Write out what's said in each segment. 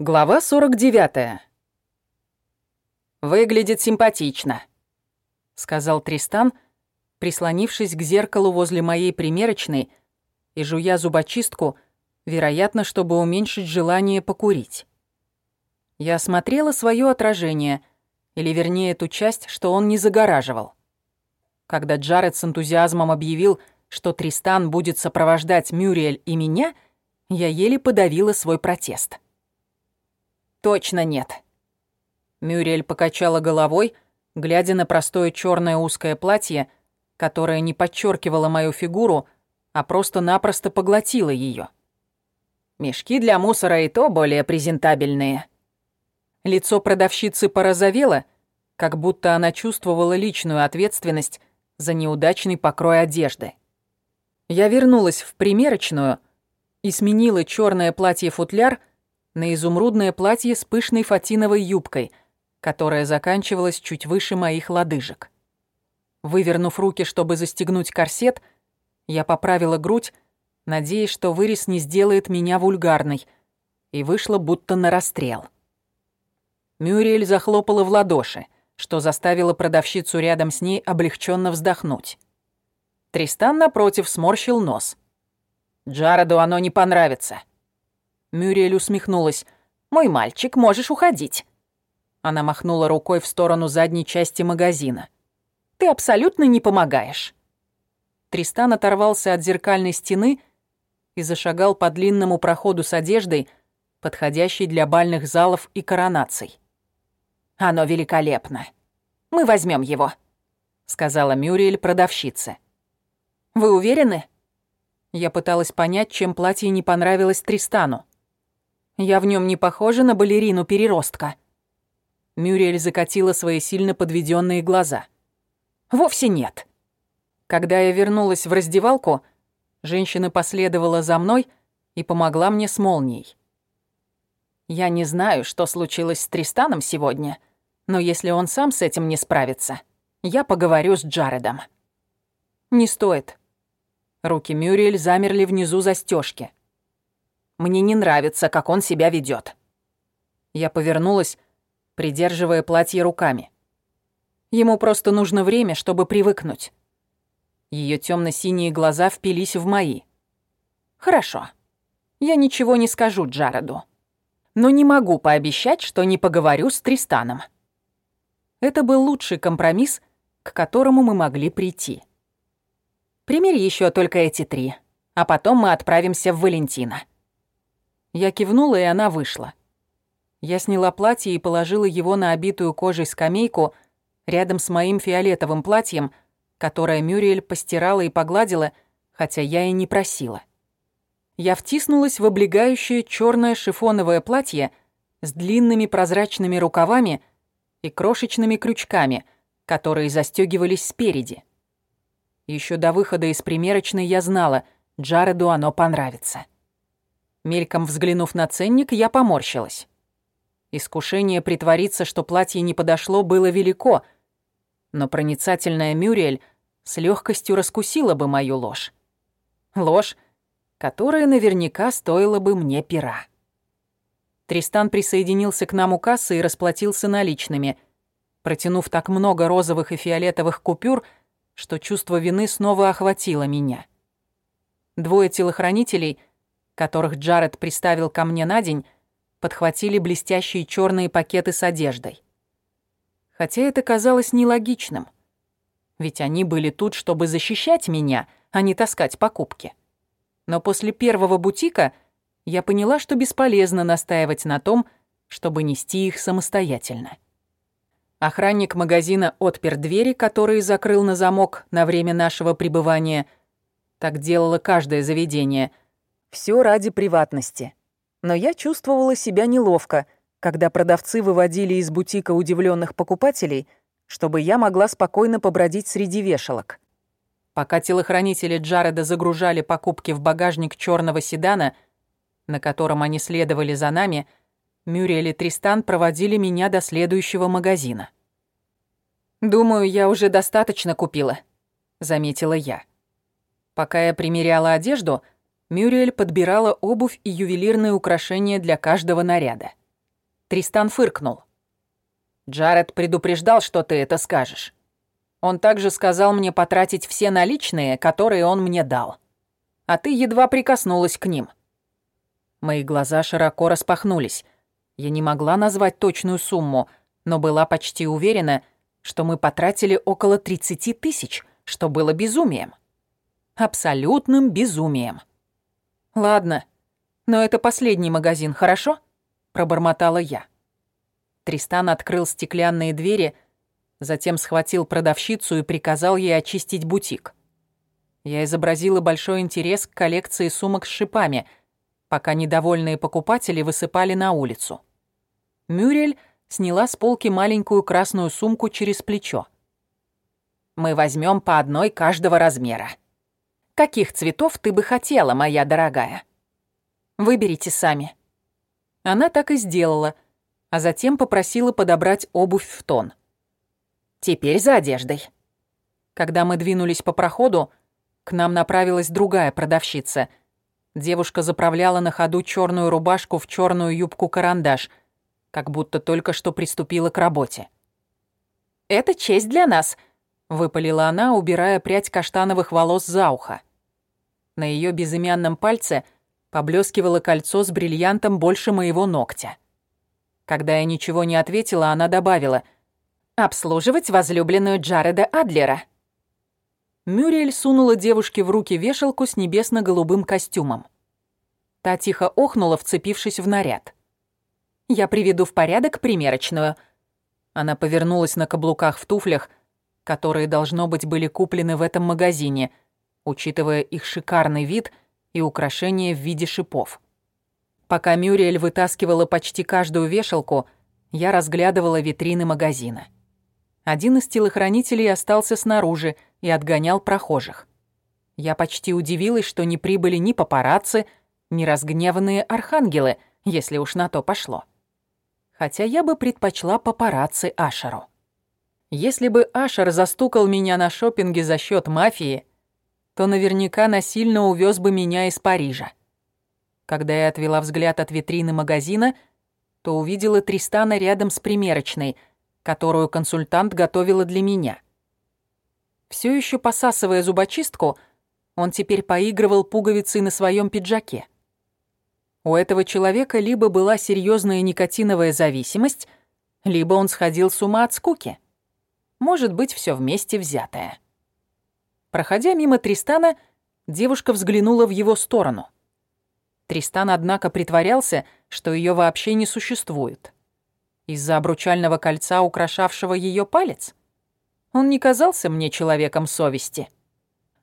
Глава 49. «Выглядит симпатично», — сказал Тристан, прислонившись к зеркалу возле моей примерочной и жуя зубочистку, вероятно, чтобы уменьшить желание покурить. Я осмотрела свое отражение, или вернее ту часть, что он не загораживал. Когда Джаред с энтузиазмом объявил, что Тристан будет сопровождать Мюриэль и меня, я еле подавила свой протест. Точно нет. Мюриэль покачала головой, глядя на простое черное узкое платье, которое не подчеркивало мою фигуру, а просто-напросто поглотило ее. Мешки для мусора и то более презентабельные. Лицо продавщицы порозовело, как будто она чувствовала личную ответственность за неудачный покрой одежды. Я вернулась в примерочную и сменила черное платье-футляр — на изумрудное платье с пышной фатиновой юбкой, которая заканчивалась чуть выше моих лодыжек. Вывернув руки, чтобы застегнуть корсет, я поправила грудь, надеясь, что вырез не сделает меня вульгарной, и вышла будто на расстрел. Мюриэль захлопала в ладоши, что заставило продавщицу рядом с ней облегченно вздохнуть. Тристан, напротив, сморщил нос. «Джареду оно не понравится», Мюриэль усмехнулась. «Мой мальчик, можешь уходить». Она махнула рукой в сторону задней части магазина. «Ты абсолютно не помогаешь». Тристан оторвался от зеркальной стены и зашагал по длинному проходу с одеждой, подходящей для бальных залов и коронаций. «Оно великолепно. Мы возьмем его», — сказала Мюриэль продавщице. «Вы уверены?» Я пыталась понять, чем платье не понравилось Тристану. Я в нем не похожа на балерину-переростка». Мюриэль закатила свои сильно подведенные глаза. «Вовсе нет». Когда я вернулась в раздевалку, женщина последовала за мной и помогла мне с молнией. Я не знаю, что случилось с Тристаном сегодня, но если он сам с этим не справится, я поговорю с Джаредом. Не стоит. Руки Мюриэль замерли внизу застежки. Мне не нравится, как он себя ведет. Я повернулась, придерживая платье руками. Ему просто нужно время, чтобы привыкнуть. Ее темно-синие глаза впились в мои. Хорошо. Я ничего не скажу Джареду. Но не могу пообещать, что не поговорю с Тристаном. Это был лучший компромисс, к которому мы могли прийти. Примери еще только эти три, а потом мы отправимся в Валентина. Я кивнула, и она вышла. Я сняла платье и положила его на обитую кожей скамейку рядом с моим фиолетовым платьем, которое Мюриэль постирала и погладила, хотя я и не просила. Я втиснулась в облегающее черное шифоновое платье с длинными прозрачными рукавами и крошечными крючками, которые застегивались спереди. Еще до выхода из примерочной я знала, Джареду оно понравится. Мельком взглянув на ценник, я поморщилась. Искушение притвориться, что платье не подошло, было велико, но проницательная Мюриэль с легкостью раскусила бы мою ложь. Ложь, которая наверняка стоила бы мне пера. Тристан присоединился к нам у кассы и расплатился наличными, протянув так много розовых и фиолетовых купюр, что чувство вины снова охватило меня. Двое телохранителей — которых Джаред приставил ко мне на день, подхватили блестящие черные пакеты с одеждой. Хотя это казалось нелогичным. Ведь они были тут, чтобы защищать меня, а не таскать покупки. Но после первого бутика я поняла, что бесполезно настаивать на том, чтобы нести их самостоятельно. Охранник магазина отпер двери, которые закрыл на замок на время нашего пребывания. Так делало каждое заведение — все ради приватности. Но я чувствовала себя неловко, когда продавцы выводили из бутика удивленных покупателей, чтобы я могла спокойно побродить среди вешалок. Пока телохранители Джареда загружали покупки в багажник черного седана, на котором они следовали за нами, Мюриэль и Тристан проводили меня до следующего магазина. «Думаю, я уже достаточно купила», — заметила я. Пока я примеряла одежду — Мюриэль подбирала обувь и ювелирные украшения для каждого наряда. Тристан фыркнул. «Джаред предупреждал, что ты это скажешь. Он также сказал мне потратить все наличные, которые он мне дал. А ты едва прикоснулась к ним». Мои глаза широко распахнулись. Я не могла назвать точную сумму, но была почти уверена, что мы потратили около 30 тысяч, что было безумием. Абсолютным безумием. «Ладно, но это последний магазин, хорошо?» — пробормотала я. Тристан открыл стеклянные двери, затем схватил продавщицу и приказал ей очистить бутик. Я изобразила большой интерес к коллекции сумок с шипами — пока недовольные покупатели высыпали на улицу. Мюрель сняла с полки маленькую красную сумку через плечо. «Мы возьмем по одной каждого размера. Каких цветов ты бы хотела, моя дорогая? Выберите сами». Она так и сделала, а затем попросила подобрать обувь в тон. «Теперь за одеждой». Когда мы двинулись по проходу, к нам направилась другая продавщица — Девушка заправляла на ходу черную рубашку в черную юбку-карандаш, как будто только что приступила к работе. «Это честь для нас», — выпалила она, убирая прядь каштановых волос за ухо. На ее безымянном пальце поблескивало кольцо с бриллиантом больше моего ногтя. Когда я ничего не ответила, она добавила «Обслуживать возлюбленную Джареда Адлера». Мюриэль сунула девушке в руки вешалку с небесно-голубым костюмом. Та тихо охнула, вцепившись в наряд. «Я приведу в порядок примерочную». Она повернулась на каблуках в туфлях, которые, должно быть, были куплены в этом магазине, учитывая их шикарный вид и украшения в виде шипов. Пока Мюриэль вытаскивала почти каждую вешалку, я разглядывала витрины магазина. Один из телохранителей остался снаружи и отгонял прохожих. Я почти удивилась, что не прибыли ни папарацци, ни разгневанные архангелы, если уж на то пошло. Хотя я бы предпочла папарацци Ашеру. Если бы Ашер застукал меня на шопинге за счет мафии, то наверняка насильно увез бы меня из Парижа. Когда я отвела взгляд от витрины магазина, то увидела Тристана рядом с примерочной — которую консультант готовила для меня. Все еще посасывая зубочистку, он теперь поигрывал пуговицей на своем пиджаке. У этого человека либо была серьезная никотиновая зависимость, либо он сходил с ума от скуки. Может быть, все вместе взятое. Проходя мимо Тристана, девушка взглянула в его сторону. Тристан, однако, притворялся, что ее вообще не существует. Из-за обручального кольца, украшавшего ее палец? Он не казался мне человеком совести.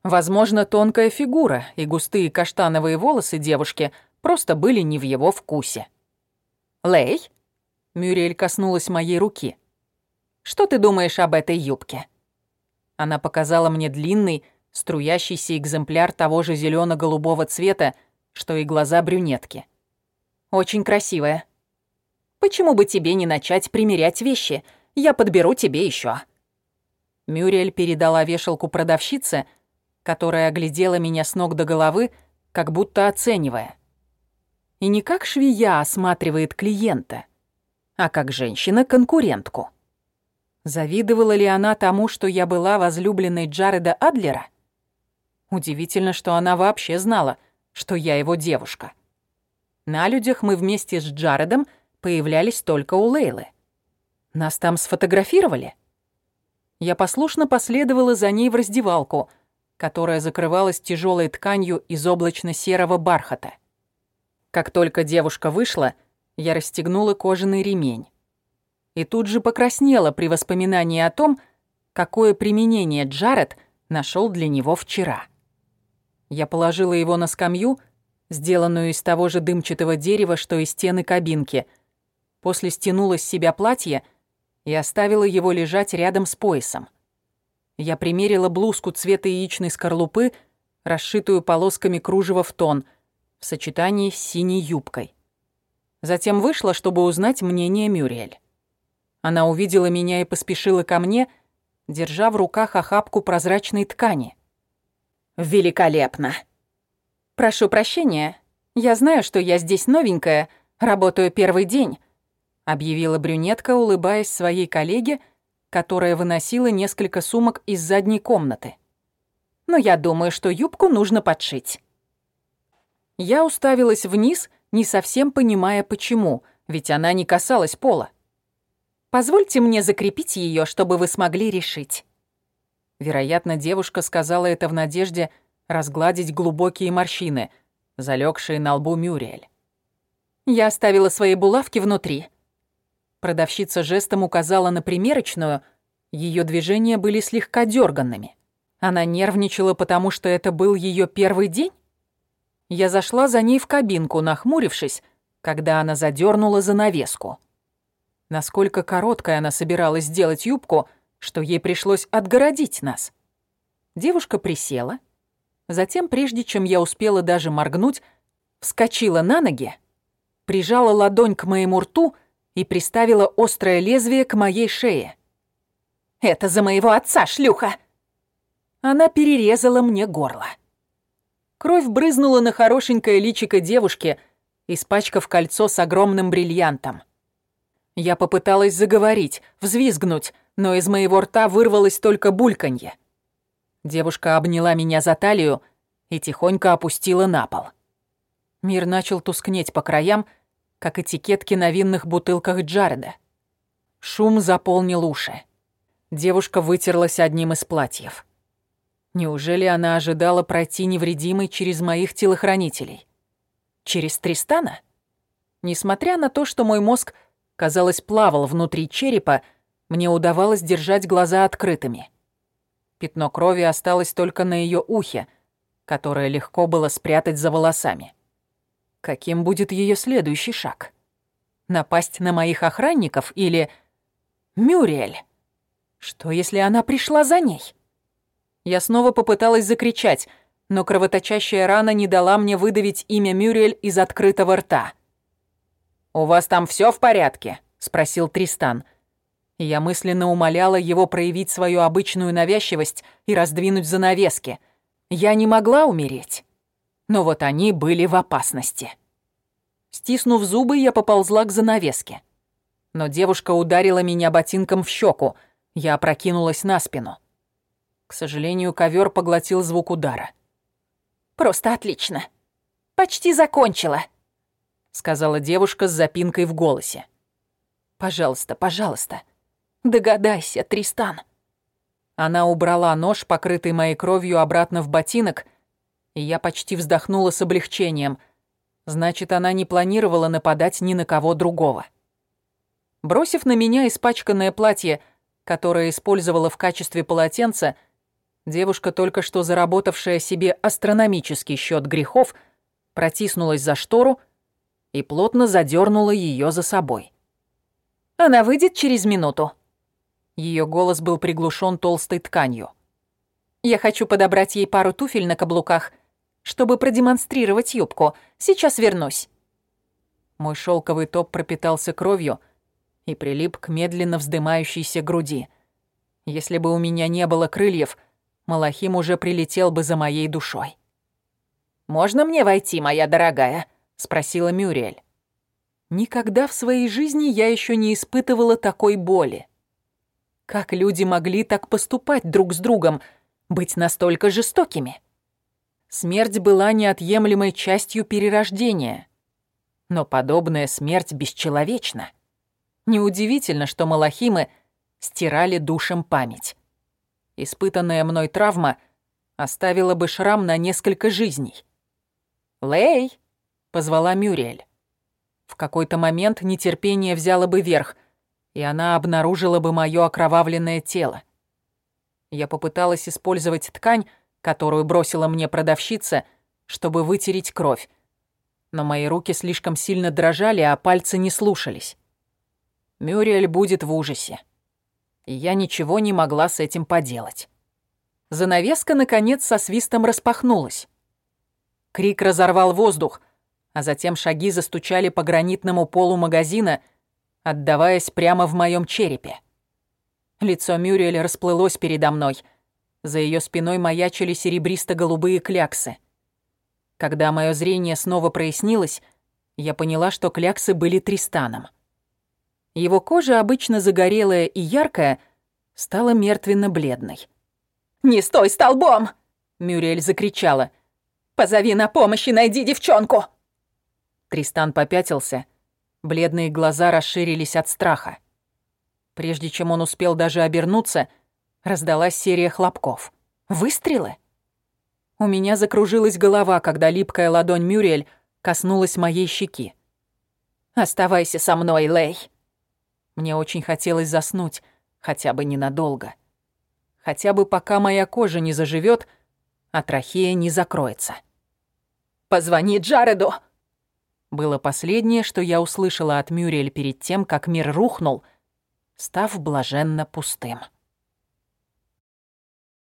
Возможно, тонкая фигура и густые каштановые волосы девушки просто были не в его вкусе. «Лей?» — Мюриэль коснулась моей руки. «Что ты думаешь об этой юбке?» Она показала мне длинный, струящийся экземпляр того же зелено голубого цвета, что и глаза брюнетки. «Очень красивая», Почему бы тебе не начать примерять вещи? Я подберу тебе еще. Мюрель передала вешалку продавщице, которая оглядела меня с ног до головы, как будто оценивая. И не как швея осматривает клиента, а как женщина-конкурентку. Завидовала ли она тому, что я была возлюбленной Джареда Адлера? Удивительно, что она вообще знала, что я его девушка. На людях мы вместе с Джаредом — появлялись только у Лейлы. Нас там сфотографировали? Я послушно последовала за ней в раздевалку, которая закрывалась тяжелой тканью из облачно-серого бархата. Как только девушка вышла, я расстегнула кожаный ремень. И тут же покраснела при воспоминании о том, какое применение Джаред нашел для него вчера. Я положила его на скамью, сделанную из того же дымчатого дерева, что и стены кабинки — После стянула с себя платье и оставила его лежать рядом с поясом. Я примерила блузку цвета яичной скорлупы, расшитую полосками кружева в тон, в сочетании с синей юбкой. Затем вышла, чтобы узнать мнение Мюриэль. Она увидела меня и поспешила ко мне, держа в руках охапку прозрачной ткани. «Великолепно!» «Прошу прощения. Я знаю, что я здесь новенькая, работаю первый день, — объявила брюнетка, улыбаясь своей коллеге, которая выносила несколько сумок из задней комнаты. «Но я думаю, что юбку нужно подшить». Я уставилась вниз, не совсем понимая, почему, ведь она не касалась пола. «Позвольте мне закрепить ее, чтобы вы смогли решить». Вероятно, девушка сказала это в надежде разгладить глубокие морщины, залегшие на лбу Мюриэль. «Я оставила свои булавки внутри». Продавщица жестом указала на примерочную, ее движения были слегка дерганными. Она нервничала, потому что это был ее первый день? Я зашла за ней в кабинку, нахмурившись, когда она задернула занавеску. Насколько короткой она собиралась сделать юбку, что ей пришлось отгородить нас. Девушка присела, затем, прежде чем я успела даже моргнуть, вскочила на ноги, прижала ладонь к моему рту и приставила острое лезвие к моей шее. «Это за моего отца, шлюха!» Она перерезала мне горло. Кровь брызнула на хорошенькое личико девушки, испачкав кольцо с огромным бриллиантом. Я попыталась заговорить, взвизгнуть, но из моего рта вырвалось только бульканье. Девушка обняла меня за талию и тихонько опустила на пол. Мир начал тускнеть по краям, как этикетки на винных бутылках Джареда. Шум заполнил уши. Девушка вытерлась одним из платьев. Неужели она ожидала пройти невредимой через моих телохранителей? Через Тристана? Несмотря на то, что мой мозг, казалось, плавал внутри черепа, мне удавалось держать глаза открытыми. Пятно крови осталось только на ее ухе, которое легко было спрятать за волосами. Каким будет ее следующий шаг? Напасть на моих охранников или... Мюриэль? Что, если она пришла за ней? Я снова попыталась закричать, но кровоточащая рана не дала мне выдавить имя Мюрриэль из открытого рта. «У вас там все в порядке?» — спросил Тристан. Я мысленно умоляла его проявить свою обычную навязчивость и раздвинуть занавески. Я не могла умереть. Но вот они были в опасности. Стиснув зубы, я поползла к занавеске. Но девушка ударила меня ботинком в щеку. Я опрокинулась на спину. К сожалению, ковер поглотил звук удара. «Просто отлично. Почти закончила», — сказала девушка с запинкой в голосе. «Пожалуйста, пожалуйста, догадайся, Тристан». Она убрала нож, покрытый моей кровью, обратно в ботинок, и я почти вздохнула с облегчением. Значит, она не планировала нападать ни на кого другого. Бросив на меня испачканное платье, которое использовала в качестве полотенца, — Девушка, только что заработавшая себе астрономический счет грехов, протиснулась за штору и плотно задернула ее за собой. «Она выйдет через минуту». Ее голос был приглушен толстой тканью. «Я хочу подобрать ей пару туфель на каблуках, чтобы продемонстрировать юбку. Сейчас вернусь». Мой шелковый топ пропитался кровью и прилип к медленно вздымающейся груди. Если бы у меня не было крыльев — Малахим уже прилетел бы за моей душой. «Можно мне войти, моя дорогая?» — спросила Мюриэль. Никогда в своей жизни я еще не испытывала такой боли. Как люди могли так поступать друг с другом, быть настолько жестокими? Смерть была неотъемлемой частью перерождения. Но подобная смерть бесчеловечна. Неудивительно, что малахимы стирали душам память. Испытанная мной травма оставила бы шрам на несколько жизней. «Лэй!» — позвала Мюриэль. В какой-то момент нетерпение взяло бы верх, и она обнаружила бы моё окровавленное тело. Я попыталась использовать ткань, которую бросила мне продавщица, чтобы вытереть кровь. Но мои руки слишком сильно дрожали, а пальцы не слушались. Мюриэль будет в ужасе и я ничего не могла с этим поделать. Занавеска, наконец, со свистом распахнулась. Крик разорвал воздух, а затем шаги застучали по гранитному полу магазина, отдаваясь прямо в моем черепе. Лицо Мюриэль расплылось передо мной. За ее спиной маячили серебристо-голубые кляксы. Когда мое зрение снова прояснилось, я поняла, что кляксы были Тристаном. Его кожа, обычно загорелая и яркая, стала мертвенно-бледной. «Не стой столбом!» — Мюриэль закричала. «Позови на помощь и найди девчонку!» Тристан попятился. Бледные глаза расширились от страха. Прежде чем он успел даже обернуться, раздалась серия хлопков. Выстрелы? У меня закружилась голова, когда липкая ладонь Мюриэль коснулась моей щеки. «Оставайся со мной, Лей!» Мне очень хотелось заснуть, хотя бы ненадолго. Хотя бы пока моя кожа не заживет, а трахея не закроется. «Позвони Джареду!» Было последнее, что я услышала от Мюриэль перед тем, как мир рухнул, став блаженно пустым.